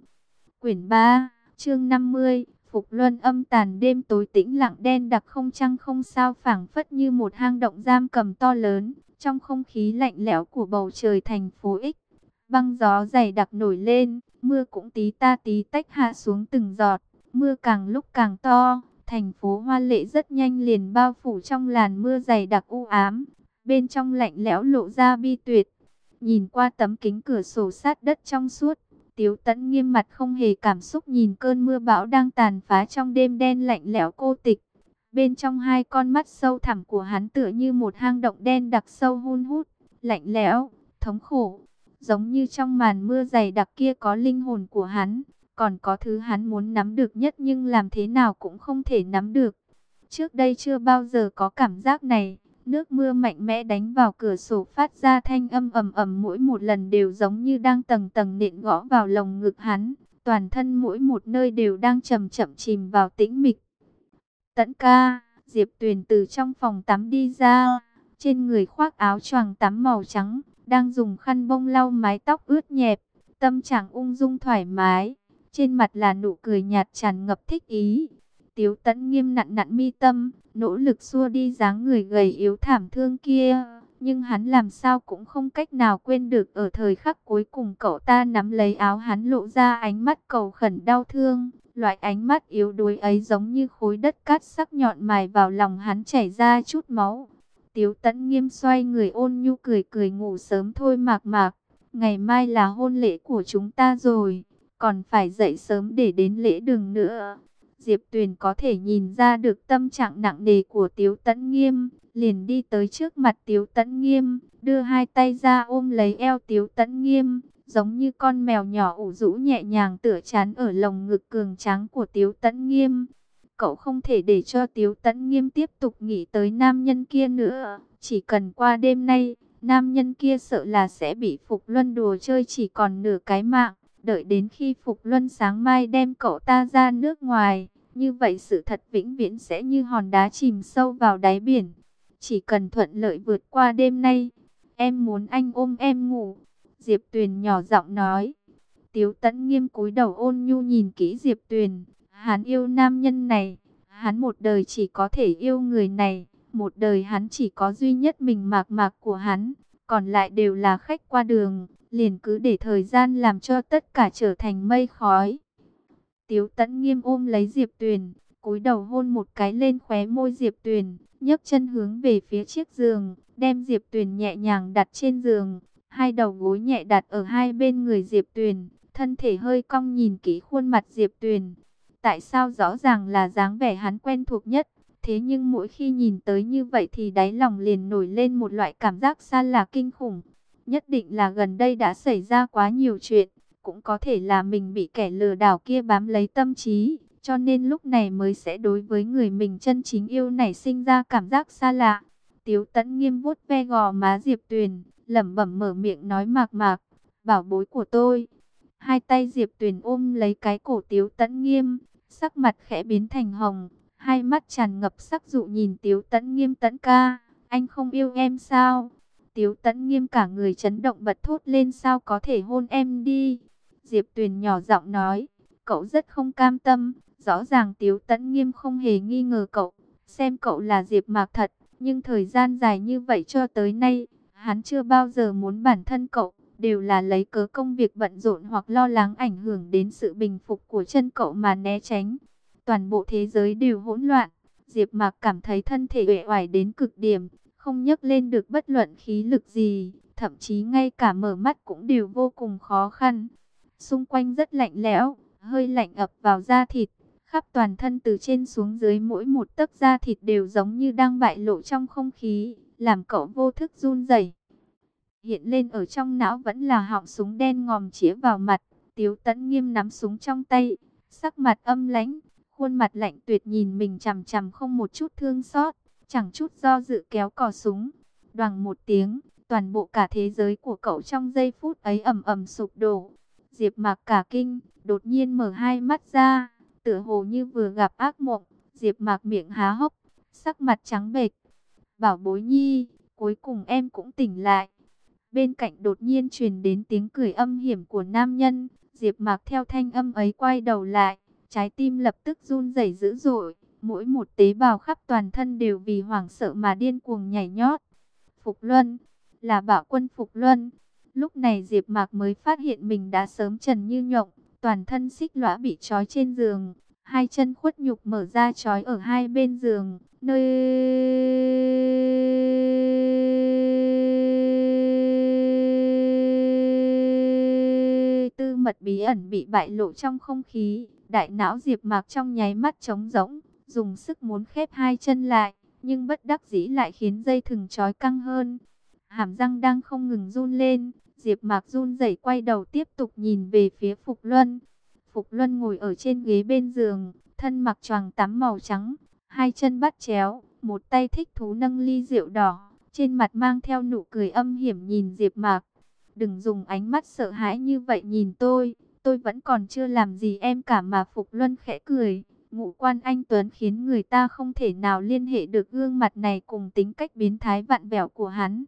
Quyển 3, chương 50. Phục Luân âm tàn đêm tối tĩnh lặng đen đặc không trăng không sao phảng phất như một hang động giam cầm to lớn, trong không khí lạnh lẽo của bầu trời thành phố X. Băng gió dày đặc nổi lên, mưa cũng tí ta tí tách hạ xuống từng giọt, mưa càng lúc càng to, thành phố Hoa Lệ rất nhanh liền bao phủ trong làn mưa dày đặc u ám, bên trong lạnh lẽo lộ ra bi tuyệt. Nhìn qua tấm kính cửa sổ sát đất trong suốt, Tiếu Tấn nghiêm mặt không hề cảm xúc nhìn cơn mưa bão đang tàn phá trong đêm đen lạnh lẽo cô tịch. Bên trong hai con mắt sâu thẳm của hắn tựa như một hang động đen đặc sâu hun hút, lạnh lẽo, thống khổ. Giống như trong màn mưa dày đặc kia có linh hồn của hắn, còn có thứ hắn muốn nắm được nhất nhưng làm thế nào cũng không thể nắm được. Trước đây chưa bao giờ có cảm giác này. Nước mưa mạnh mẽ đánh vào cửa sổ phát ra thanh âm ầm ầm mỗi một lần đều giống như đang tầng tầng nện gõ vào lồng ngực hắn. Toàn thân mỗi một nơi đều đang chậm chậm chìm vào tĩnh mịch. Tẫn ca, Diệp Tuyền từ trong phòng tắm đi ra, trên người khoác áo choàng tắm màu trắng, đang dùng khăn bông lau mái tóc ướt nhẹp, tâm trạng ung dung thoải mái, trên mặt là nụ cười nhạt tràn ngập thích ý. Tiếu tẫn nghiêm nặn nặn mi tâm, nỗ lực xua đi dáng người gầy yếu thảm thương kia. Nhưng hắn làm sao cũng không cách nào quên được ở thời khắc cuối cùng cậu ta nắm lấy áo hắn lộ ra ánh mắt cầu khẩn đau thương. Loại ánh mắt yếu đuối ấy giống như khối đất cát sắc nhọn mài vào lòng hắn chảy ra chút máu. Tiếu tẫn nghiêm xoay người ôn nhu cười cười ngủ sớm thôi mạc mạc. Ngày mai là hôn lễ của chúng ta rồi, còn phải dậy sớm để đến lễ đường nữa. Diệp Tuyền có thể nhìn ra được tâm trạng nặng nề của Tiếu Tấn Nghiêm, liền đi tới trước mặt Tiếu Tấn Nghiêm, đưa hai tay ra ôm lấy eo Tiếu Tấn Nghiêm, giống như con mèo nhỏ ủ rũ nhẹ nhàng tựa chán ở lồng ngực cường tráng của Tiếu Tấn Nghiêm. Cậu không thể để cho Tiếu Tấn Nghiêm tiếp tục nghĩ tới nam nhân kia nữa, chỉ cần qua đêm nay, nam nhân kia sợ là sẽ bị Phục Luân đùa chơi chỉ còn nửa cái mạng. Đợi đến khi Phục Luân sáng mai đem cậu ta ra nước ngoài, như vậy sự thật vĩnh viễn sẽ như hòn đá chìm sâu vào đáy biển. Chỉ cần thuận lợi vượt qua đêm nay, em muốn anh ôm em ngủ. Diệp Tuyền nhỏ giọng nói. Tiếu tẫn nghiêm cúi đầu ôn nhu nhìn kỹ Diệp Tuyền. Hắn yêu nam nhân này. Hắn một đời chỉ có thể yêu người này. Một đời hắn chỉ có duy nhất mình mạc mạc của hắn. Còn lại đều là khách qua đường. Liền cứ để thời gian làm cho tất cả trở thành mây khói. Tiếu tẫn nghiêm ôm lấy Diệp Tuyền. cúi đầu hôn một cái lên khóe môi Diệp Tuyền. nhấc chân hướng về phía chiếc giường. Đem Diệp Tuyền nhẹ nhàng đặt trên giường. Hai đầu gối nhẹ đặt ở hai bên người Diệp Tuyền thân thể hơi cong nhìn kỹ khuôn mặt Diệp Tuyền. Tại sao rõ ràng là dáng vẻ hắn quen thuộc nhất, thế nhưng mỗi khi nhìn tới như vậy thì đáy lòng liền nổi lên một loại cảm giác xa lạ kinh khủng. Nhất định là gần đây đã xảy ra quá nhiều chuyện, cũng có thể là mình bị kẻ lừa đảo kia bám lấy tâm trí, cho nên lúc này mới sẽ đối với người mình chân chính yêu này sinh ra cảm giác xa lạ. Tiếu tẫn nghiêm vuốt ve gò má Diệp Tuyền, lẩm bẩm mở miệng nói mạc mạc, bảo bối của tôi. Hai tay Diệp Tuyền ôm lấy cái cổ Tiếu Tẫn Nghiêm, sắc mặt khẽ biến thành hồng, hai mắt tràn ngập sắc dụ nhìn Tiếu Tấn Nghiêm tấn ca, anh không yêu em sao? Tiếu Tấn Nghiêm cả người chấn động bật thốt lên sao có thể hôn em đi? Diệp Tuyền nhỏ giọng nói, cậu rất không cam tâm, rõ ràng Tiếu Tấn Nghiêm không hề nghi ngờ cậu, xem cậu là Diệp Mạc thật, nhưng thời gian dài như vậy cho tới nay, hắn chưa bao giờ muốn bản thân cậu đều là lấy cớ công việc bận rộn hoặc lo lắng ảnh hưởng đến sự bình phục của chân cậu mà né tránh. Toàn bộ thế giới đều hỗn loạn, Diệp Mạc cảm thấy thân thể uể oải đến cực điểm, không nhấc lên được bất luận khí lực gì, thậm chí ngay cả mở mắt cũng đều vô cùng khó khăn. Xung quanh rất lạnh lẽo, hơi lạnh ập vào da thịt, khắp toàn thân từ trên xuống dưới mỗi một tấc da thịt đều giống như đang bại lộ trong không khí, làm cậu vô thức run rẩy hiện lên ở trong não vẫn là họng súng đen ngòm chĩa vào mặt. Tiếu Tấn nghiêm nắm súng trong tay, sắc mặt âm lãnh, khuôn mặt lạnh tuyệt nhìn mình chằm chằm không một chút thương xót, chẳng chút do dự kéo cò súng. đoàng một tiếng, toàn bộ cả thế giới của cậu trong giây phút ấy ầm ầm sụp đổ. Diệp mạc cả kinh, đột nhiên mở hai mắt ra, tựa hồ như vừa gặp ác mộng. Diệp mạc miệng há hốc, sắc mặt trắng bệch. Bảo bối nhi, cuối cùng em cũng tỉnh lại. Bên cạnh đột nhiên truyền đến tiếng cười âm hiểm của nam nhân. Diệp Mạc theo thanh âm ấy quay đầu lại, trái tim lập tức run rẩy dữ dội, mỗi một tế bào khắp toàn thân đều vì hoảng sợ mà điên cuồng nhảy nhót. Phục Luân, là Bảo Quân Phục Luân. Lúc này Diệp Mạc mới phát hiện mình đã sớm trần như nhộng, toàn thân xích lõa bị trói trên giường, hai chân khuất nhục mở ra trói ở hai bên giường, nơi tư mật bí ẩn bị bại lộ trong không khí. Đại não Diệp Mạc trong nháy mắt trống rỗng, dùng sức muốn khép hai chân lại, nhưng bất đắc dĩ lại khiến dây thừng trói căng hơn. Hàm răng đang không ngừng run lên, Diệp Mạc run rẩy quay đầu tiếp tục nhìn về phía Phục Luân. Phục Luân ngồi ở trên ghế bên giường, thân mặc choàng tắm màu trắng, hai chân bắt chéo, một tay thích thú nâng ly rượu đỏ, trên mặt mang theo nụ cười âm hiểm nhìn Diệp Mạc. Đừng dùng ánh mắt sợ hãi như vậy nhìn tôi, tôi vẫn còn chưa làm gì em cả mà Phục Luân khẽ cười. Ngụ quan anh Tuấn khiến người ta không thể nào liên hệ được gương mặt này cùng tính cách biến thái vặn vẹo của hắn.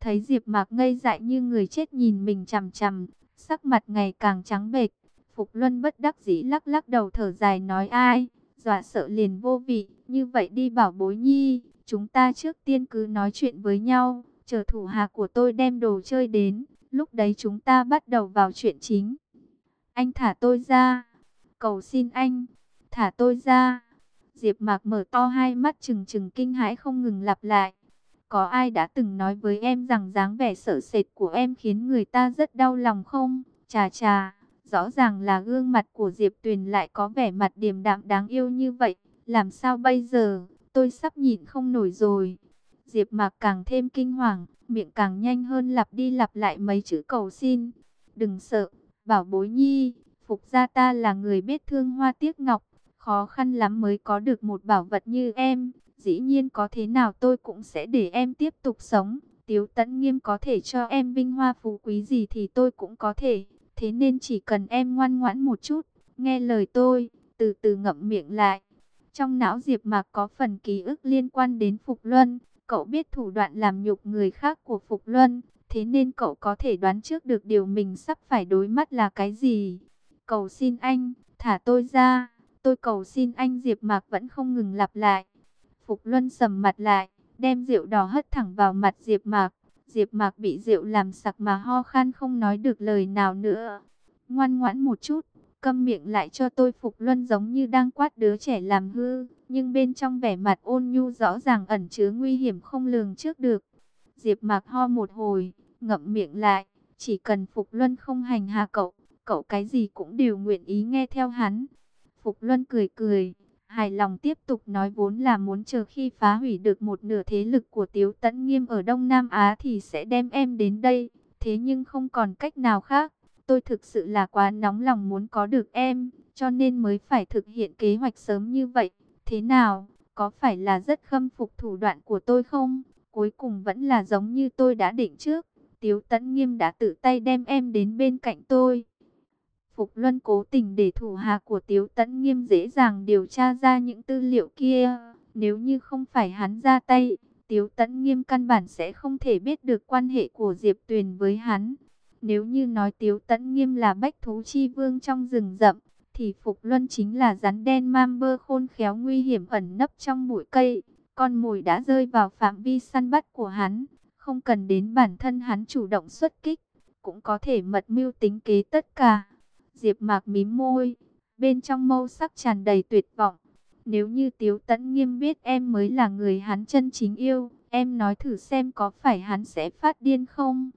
Thấy Diệp Mạc ngây dại như người chết nhìn mình chằm chằm, sắc mặt ngày càng trắng bệch. Phục Luân bất đắc dĩ lắc lắc đầu thở dài nói ai, dọa sợ liền vô vị, như vậy đi bảo bối nhi, chúng ta trước tiên cứ nói chuyện với nhau, chờ thủ hạ của tôi đem đồ chơi đến, Lúc đấy chúng ta bắt đầu vào chuyện chính. Anh thả tôi ra. Cầu xin anh. Thả tôi ra. Diệp Mạc mở to hai mắt trừng trừng kinh hãi không ngừng lặp lại. Có ai đã từng nói với em rằng dáng vẻ sợ sệt của em khiến người ta rất đau lòng không? Chà chà, rõ ràng là gương mặt của Diệp Tuyền lại có vẻ mặt điềm đạm đáng yêu như vậy. Làm sao bây giờ? Tôi sắp nhịn không nổi rồi. Diệp Mạc càng thêm kinh hoàng, miệng càng nhanh hơn lặp đi lặp lại mấy chữ cầu xin. Đừng sợ, bảo bối nhi, Phục gia ta là người biết thương hoa tiếc ngọc, khó khăn lắm mới có được một bảo vật như em. Dĩ nhiên có thế nào tôi cũng sẽ để em tiếp tục sống. Tiếu tẫn nghiêm có thể cho em vinh hoa phú quý gì thì tôi cũng có thể. Thế nên chỉ cần em ngoan ngoãn một chút, nghe lời tôi, từ từ ngậm miệng lại. Trong não Diệp Mạc có phần ký ức liên quan đến Phục Luân, Cậu biết thủ đoạn làm nhục người khác của Phục Luân, Thế nên cậu có thể đoán trước được điều mình sắp phải đối mắt là cái gì. Cầu xin anh, thả tôi ra. Tôi cầu xin anh Diệp Mạc vẫn không ngừng lặp lại. Phục Luân sầm mặt lại, đem rượu đỏ hất thẳng vào mặt Diệp Mạc. Diệp Mạc bị rượu làm sặc mà ho khan không nói được lời nào nữa. Ngoan ngoãn một chút, câm miệng lại cho tôi Phục Luân giống như đang quát đứa trẻ làm hư, nhưng bên trong vẻ mặt ôn nhu rõ ràng ẩn chứa nguy hiểm không lường trước được. Diệp Mạc ho một hồi, ngậm miệng lại, chỉ cần Phục Luân không hành hạ cậu, cậu cái gì cũng đều nguyện ý nghe theo hắn. Phục Luân cười cười, hài lòng tiếp tục nói vốn là muốn chờ khi phá hủy được một nửa thế lực của Tiếu Tấn Nghiêm ở Đông Nam Á thì sẽ đem em đến đây, thế nhưng không còn cách nào khác. Tôi thực sự là quá nóng lòng muốn có được em, cho nên mới phải thực hiện kế hoạch sớm như vậy. Thế nào, có phải là rất khâm phục thủ đoạn của tôi không? Cuối cùng vẫn là giống như tôi đã định trước. Tiếu Tấn Nghiêm đã tự tay đem em đến bên cạnh tôi. Phục Luân cố tình để thủ hạ của Tiếu Tấn Nghiêm dễ dàng điều tra ra những tư liệu kia. Nếu như không phải hắn ra tay, Tiếu Tấn Nghiêm căn bản sẽ không thể biết được quan hệ của Diệp Tuyền với hắn. Nếu như nói Tiếu Tấn Nghiêm là bách thú chi vương trong rừng rậm, thì Phục Luân chính là rắn đen mam bơ khôn khéo nguy hiểm ẩn nấp trong bụi cây. Con mồi đã rơi vào phạm vi săn bắt của hắn, không cần đến bản thân hắn chủ động xuất kích, cũng có thể mật mưu tính kế tất cả. Diệp Mạc mím môi, bên trong mâu sắc tràn đầy tuyệt vọng. Nếu như Tiếu Tấn Nghiêm biết em mới là người hắn chân chính yêu, em nói thử xem có phải hắn sẽ phát điên không?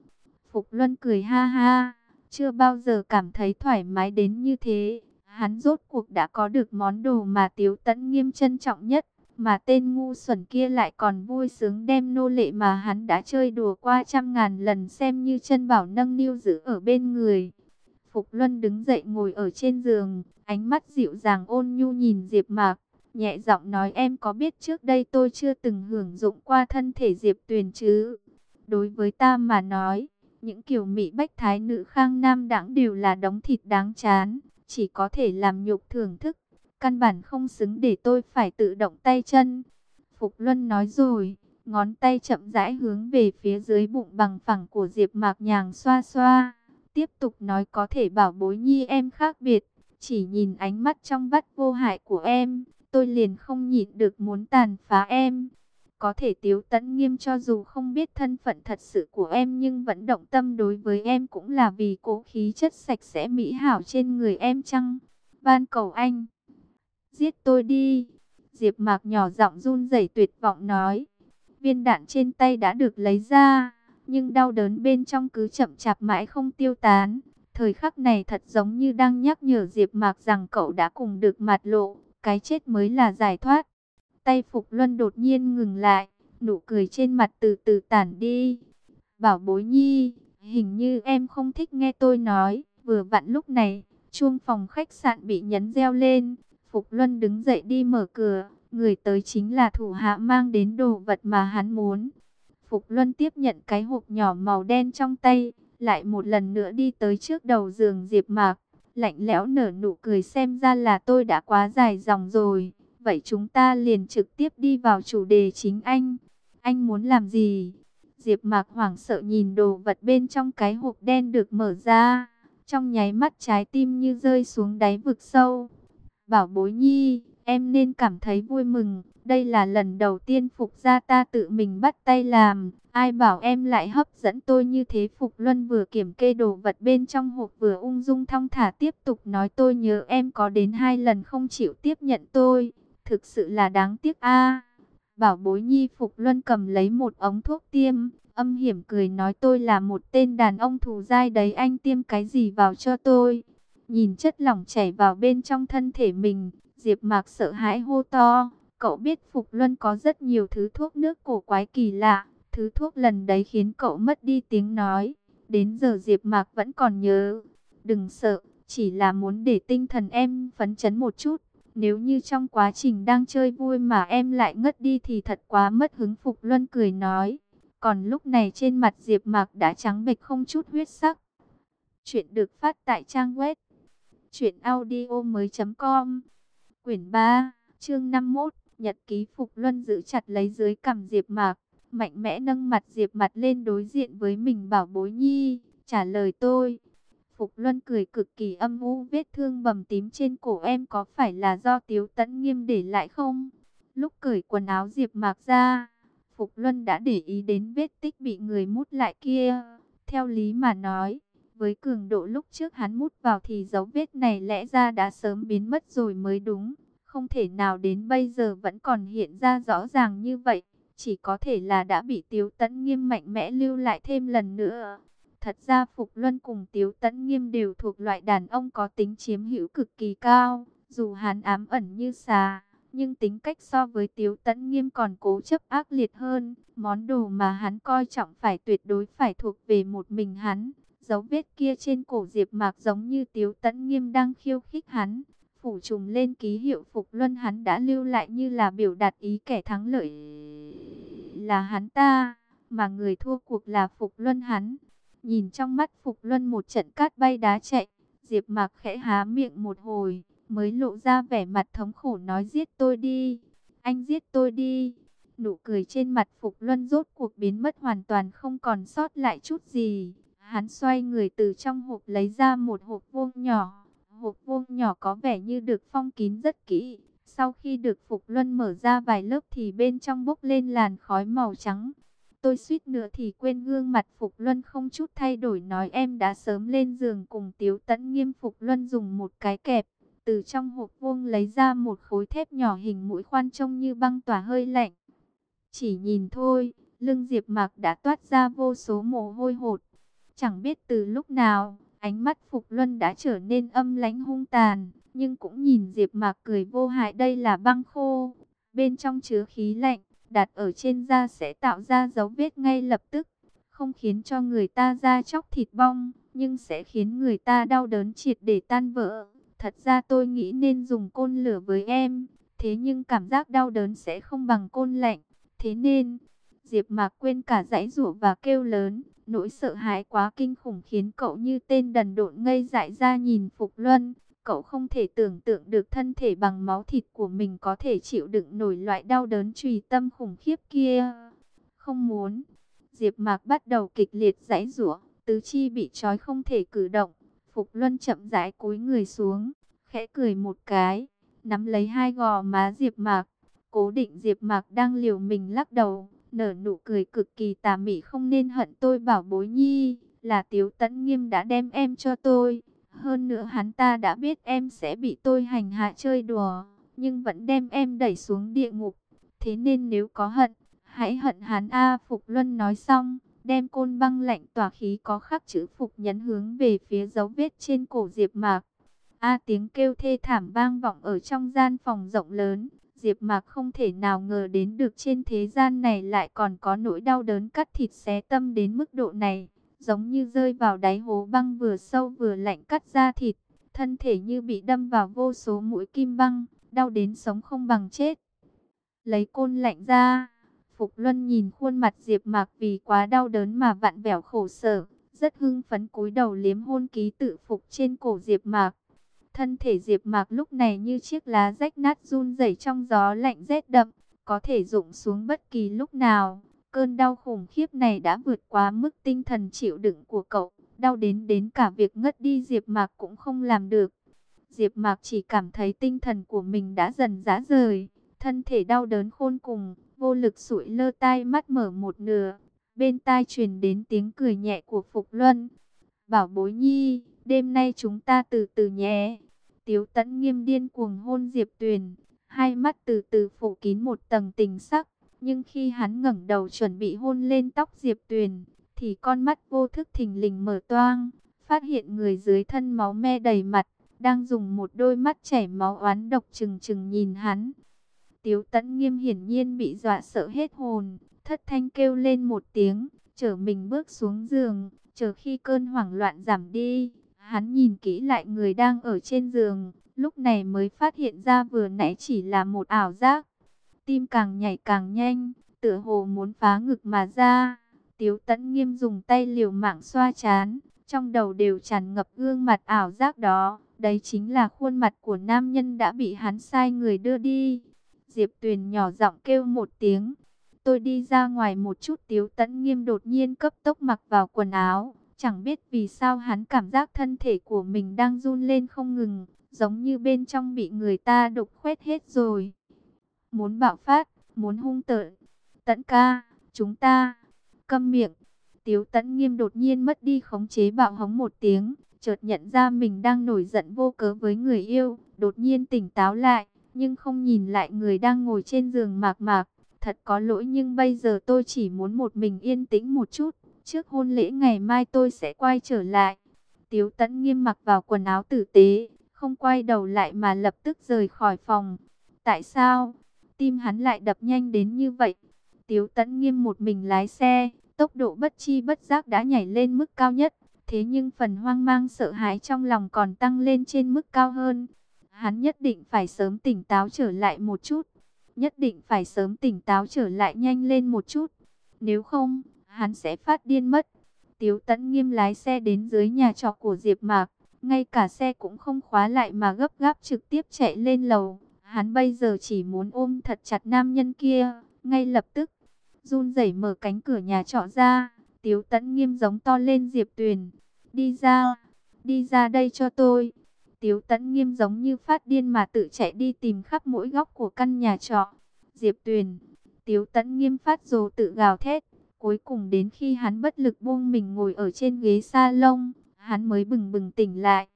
Phục Luân cười ha ha, chưa bao giờ cảm thấy thoải mái đến như thế. Hắn rốt cuộc đã có được món đồ mà Tiếu Tấn Nghiêm trân trọng nhất, mà tên ngu xuẩn kia lại còn vui sướng đem nô lệ mà hắn đã chơi đùa qua trăm ngàn lần xem như chân bảo nâng niu giữ ở bên người. Phục Luân đứng dậy ngồi ở trên giường, ánh mắt dịu dàng ôn nhu nhìn Diệp Mạc, nhẹ giọng nói em có biết trước đây tôi chưa từng hưởng dụng qua thân thể Diệp Tuyền chứ? Đối với ta mà nói, những kiểu mỹ bách thái nữ khang nam đãng đều là đống thịt đáng chán, chỉ có thể làm nhục thưởng thức, căn bản không xứng để tôi phải tự động tay chân. Phục Luân nói rồi, ngón tay chậm rãi hướng về phía dưới bụng bằng phẳng của Diệp Mạc Nhàng xoa xoa. Tiếp tục nói có thể bảo bối nhi em khác biệt. Chỉ nhìn ánh mắt trong vắt vô hại của em, tôi liền không nhịn được muốn tàn phá em. Có thể tiếu Tấn nghiêm cho dù không biết thân phận thật sự của em nhưng vẫn động tâm đối với em cũng là vì cố khí chất sạch sẽ mỹ hảo trên người em chăng? Van cầu anh, giết tôi đi. Diệp mạc nhỏ giọng run rẩy tuyệt vọng nói. Viên đạn trên tay đã được lấy ra nhưng đau đớn bên trong cứ chậm chạp mãi không tiêu tán. Thời khắc này thật giống như đang nhắc nhở Diệp Mạc rằng cậu đã cùng được mặt lộ, cái chết mới là giải thoát. Tay Phục Luân đột nhiên ngừng lại, nụ cười trên mặt từ từ tản đi. Bảo bối nhi, hình như em không thích nghe tôi nói, vừa vặn lúc này, chuông phòng khách sạn bị nhấn reo lên. Phục Luân đứng dậy đi mở cửa, người tới chính là thủ hạ mang đến đồ vật mà hắn muốn. Phục Luân tiếp nhận cái hộp nhỏ màu đen trong tay, lại một lần nữa đi tới trước đầu giường Diệp Mạc, lạnh lẽo nở nụ cười xem ra là tôi đã quá dài dòng rồi. Vậy chúng ta liền trực tiếp đi vào chủ đề chính anh. Anh muốn làm gì? Diệp Mạc hoảng sợ nhìn đồ vật bên trong cái hộp đen được mở ra, trong nháy mắt trái tim như rơi xuống đáy vực sâu. Bảo Bối Nhi, em nên cảm thấy vui mừng, đây là lần đầu tiên Phục gia ta tự mình bắt tay làm. Ai bảo em lại hấp dẫn tôi như thế Phục Luân vừa kiểm kê đồ vật bên trong hộp vừa ung dung thong thả tiếp tục nói tôi nhớ em có đến hai lần không chịu tiếp nhận tôi. Thực sự là đáng tiếc a Bảo bối nhi Phục Luân cầm lấy một ống thuốc tiêm, âm hiểm cười nói tôi là một tên đàn ông thù dai đấy anh tiêm cái gì vào cho tôi. Nhìn chất lỏng chảy vào bên trong thân thể mình, Diệp Mạc sợ hãi hô to. Cậu biết Phục Luân có rất nhiều thứ thuốc nước cổ quái kỳ lạ. Thứ thuốc lần đấy khiến cậu mất đi tiếng nói. Đến giờ Diệp Mạc vẫn còn nhớ. Đừng sợ, chỉ là muốn để tinh thần em phấn chấn một chút. Nếu như trong quá trình đang chơi vui mà em lại ngất đi thì thật quá mất hứng Phục Luân cười nói. Còn lúc này trên mặt Diệp Mạc đã trắng bệch không chút huyết sắc. Chuyện được phát tại trang web Chuyện audio mới.com Quyển 3, chương 51 Nhật ký Phục Luân giữ chặt lấy dưới cằm Diệp Mạc, mạnh mẽ nâng mặt Diệp mặt lên đối diện với mình bảo bối nhi, trả lời tôi. Phục Luân cười cực kỳ âm u vết thương bầm tím trên cổ em có phải là do Tiếu Tấn Nghiêm để lại không? Lúc cởi quần áo Diệp Mạc ra, Phục Luân đã để ý đến vết tích bị người mút lại kia. Theo lý mà nói, với cường độ lúc trước hắn mút vào thì dấu vết này lẽ ra đã sớm biến mất rồi mới đúng. Không thể nào đến bây giờ vẫn còn hiện ra rõ ràng như vậy. Chỉ có thể là đã bị Tiếu Tấn Nghiêm mạnh mẽ lưu lại thêm lần nữa. Thật ra Phục Luân cùng Tiếu Tấn Nghiêm đều thuộc loại đàn ông có tính chiếm hữu cực kỳ cao. Dù hắn ám ẩn như xà, nhưng tính cách so với Tiếu Tấn Nghiêm còn cố chấp ác liệt hơn. Món đồ mà hắn coi trọng phải tuyệt đối phải thuộc về một mình hắn. Dấu vết kia trên cổ Diệp Mạc giống như Tiếu Tấn Nghiêm đang khiêu khích hắn. Phủ trùng lên ký hiệu Phục Luân hắn đã lưu lại như là biểu đạt ý kẻ thắng lợi là hắn ta, mà người thua cuộc là Phục Luân hắn. Nhìn trong mắt Phục Luân một trận cát bay đá chạy, Diệp Mạc khẽ há miệng một hồi, mới lộ ra vẻ mặt thống khổ nói giết tôi đi, anh giết tôi đi. Nụ cười trên mặt Phục Luân rốt cuộc biến mất hoàn toàn không còn sót lại chút gì. Hắn xoay người từ trong hộp lấy ra một hộp vuông nhỏ. Hộp vuông nhỏ có vẻ như được phong kín rất kỹ. Sau khi được Phục Luân mở ra vài lớp thì bên trong bốc lên làn khói màu trắng. Tôi suýt nữa thì quên gương mặt Phục Luân không chút thay đổi nói em đã sớm lên giường cùng Tiếu Tấn Nghiêm Phục Luân dùng một cái kẹp. Từ trong hộp vuông lấy ra một khối thép nhỏ hình mũi khoan trông như băng tỏa hơi lạnh. Chỉ nhìn thôi, lưng Diệp Mạc đã toát ra vô số mồ hôi hột. Chẳng biết từ lúc nào, ánh mắt Phục Luân đã trở nên âm lãnh hung tàn, nhưng cũng nhìn Diệp Mạc cười vô hại đây là băng khô, bên trong chứa khí lạnh, đặt ở trên da sẽ tạo ra dấu vết ngay lập tức, không khiến cho người ta da chóc thịt bong, nhưng sẽ khiến người ta đau đớn triệt để tan vỡ. Thật ra tôi nghĩ nên dùng côn lửa với em, thế nhưng cảm giác đau đớn sẽ không bằng côn lạnh, thế nên Diệp Mạc quên cả giãy giụa và kêu lớn, nỗi sợ hãi quá kinh khủng khiến cậu như tên đần độn ngây dại ra nhìn Phục Luân. Cậu không thể tưởng tượng được thân thể bằng máu thịt của mình có thể chịu đựng nổi loại đau đớn trùy tâm khủng khiếp kia. Không muốn. Diệp Mạc bắt đầu kịch liệt giãy giụa, tứ chi bị trói không thể cử động. Phục Luân chậm rãi cúi người xuống, khẽ cười một cái, nắm lấy hai gò má Diệp Mạc, cố định Diệp Mạc đang liều mình lắc đầu, nở nụ cười cực kỳ tà mị không nên hận tôi bảo bối nhi, là Tiếu Tấn Nghiêm đã đem em cho tôi. Hơn nữa hắn ta đã biết em sẽ bị tôi hành hạ chơi đùa, nhưng vẫn đem em đẩy xuống địa ngục. Thế nên nếu có hận, hãy hận hắn A Phục Luân nói xong, đem côn băng lạnh tỏa khí có khắc chữ Phục nhấn hướng về phía dấu vết trên cổ Diệp Mạc. A tiếng kêu thê thảm vang vọng ở trong gian phòng rộng lớn. Diệp Mạc không thể nào ngờ đến được trên thế gian này lại còn có nỗi đau đớn cắt thịt xé tâm đến mức độ này giống như rơi vào đáy hố băng vừa sâu vừa lạnh cắt da thịt, thân thể như bị đâm vào vô số mũi kim băng, đau đến sống không bằng chết. Lấy côn lạnh ra, Phục Luân nhìn khuôn mặt Diệp Mạc vì quá đau đớn mà vặn vẹo khổ sở, rất hưng phấn cúi đầu liếm hôn ký tự phục trên cổ Diệp Mạc. Thân thể Diệp Mạc lúc này như chiếc lá rách nát run rẩy trong gió lạnh rét đậm, có thể rụng xuống bất kỳ lúc nào. Cơn đau khủng khiếp này đã vượt quá mức tinh thần chịu đựng của cậu, đau đến đến cả việc ngất đi Diệp Mạc cũng không làm được. Diệp Mạc chỉ cảm thấy tinh thần của mình đã dần rã rời, thân thể đau đớn khôn cùng, vô lực sụi lơ tai mắt mở một nửa. Bên tai truyền đến tiếng cười nhẹ của Phục Luân. "Bảo Bối Nhi, đêm nay chúng ta từ từ nhé." Tiếu Tấn nghiêm điên cuồng hôn Diệp Tuyền, hai mắt từ từ phủ kín một tầng tình sắc. Nhưng khi hắn ngẩng đầu chuẩn bị hôn lên tóc Diệp Tuyền, thì con mắt vô thức thình lình mở toang, phát hiện người dưới thân máu me đầy mặt, đang dùng một đôi mắt chảy máu oán độc chừng chừng nhìn hắn. Tiếu tẫn nghiêm hiển nhiên bị dọa sợ hết hồn, thất thanh kêu lên một tiếng, trở mình bước xuống giường, chờ khi cơn hoảng loạn giảm đi. Hắn nhìn kỹ lại người đang ở trên giường, lúc này mới phát hiện ra vừa nãy chỉ là một ảo giác tim càng nhảy càng nhanh, tựa hồ muốn phá ngực mà ra. Tiếu tẫn nghiêm dùng tay liều mạng xoa chán, trong đầu đều tràn ngập gương mặt ảo giác đó. Đấy chính là khuôn mặt của nam nhân đã bị hắn sai người đưa đi. Diệp Tuyền nhỏ giọng kêu một tiếng. tôi đi ra ngoài một chút Tiếu Tấn Nghiêm đột nhiên cấp tốc mặc vào quần áo. Chẳng biết vì sao hắn cảm giác thân thể của mình đang run lên không ngừng, giống như bên trong bị người ta đục khoét hết rồi. Muốn bạo phát, muốn hung tợn. Tấn ca, chúng ta, câm miệng. Tiếu Tấn Nghiêm đột nhiên mất đi khống chế bạo hống một tiếng, chợt nhận ra mình đang nổi giận vô cớ với người yêu, đột nhiên tỉnh táo lại, nhưng không nhìn lại người đang ngồi trên giường mạc mạc. Thật có lỗi nhưng bây giờ tôi chỉ muốn một mình yên tĩnh một chút, trước hôn lễ ngày mai tôi sẽ quay trở lại. Tiếu Tấn Nghiêm mặc vào quần áo tử tế, không quay đầu lại mà lập tức rời khỏi phòng. Tại sao? Tim hắn lại đập nhanh đến như vậy. Tiếu Tấn Nghiêm một mình lái xe, tốc độ bất chi bất giác đã nhảy lên mức cao nhất. Thế nhưng phần hoang mang sợ hãi trong lòng còn tăng lên trên mức cao hơn. Hắn nhất định phải sớm tỉnh táo trở lại một chút. Nhất định phải sớm tỉnh táo trở lại nhanh lên một chút. Nếu không, hắn sẽ phát điên mất. Tiếu tẫn nghiêm lái xe đến dưới nhà trọ của Diệp Mạc. Ngay cả xe cũng không khóa lại mà gấp gáp trực tiếp chạy lên lầu. Hắn bây giờ chỉ muốn ôm thật chặt nam nhân kia. Ngay lập tức, run rẩy mở cánh cửa nhà trọ ra. Tiếu tẫn nghiêm giống to lên Diệp Tuyền. Đi ra, đi ra đây cho tôi. Tiếu tẫn nghiêm giống như phát điên mà tự chạy đi tìm khắp mỗi góc của căn nhà trọ. Diệp Tuyền, Tiếu tẫn nghiêm phát rồ tự gào thét. Cuối cùng đến khi hắn bất lực buông mình ngồi ở trên ghế salon, hắn mới bừng bừng tỉnh lại.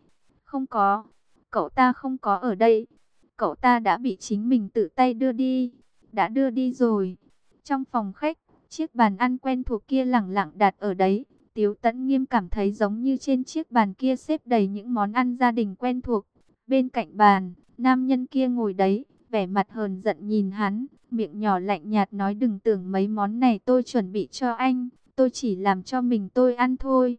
Không có, cậu ta không có ở đây. Cậu ta đã bị chính mình tự tay đưa đi. Đã đưa đi rồi. Trong phòng khách, chiếc bàn ăn quen thuộc kia lẳng lặng đặt ở đấy. Tiếu Tẫn Nghiêm cảm thấy giống như trên chiếc bàn kia xếp đầy những món ăn gia đình quen thuộc. Bên cạnh bàn, nam nhân kia ngồi đấy, vẻ mặt hờn giận nhìn hắn, miệng nhỏ lạnh nhạt nói đừng tưởng mấy món này tôi chuẩn bị cho anh, tôi chỉ làm cho mình tôi ăn thôi.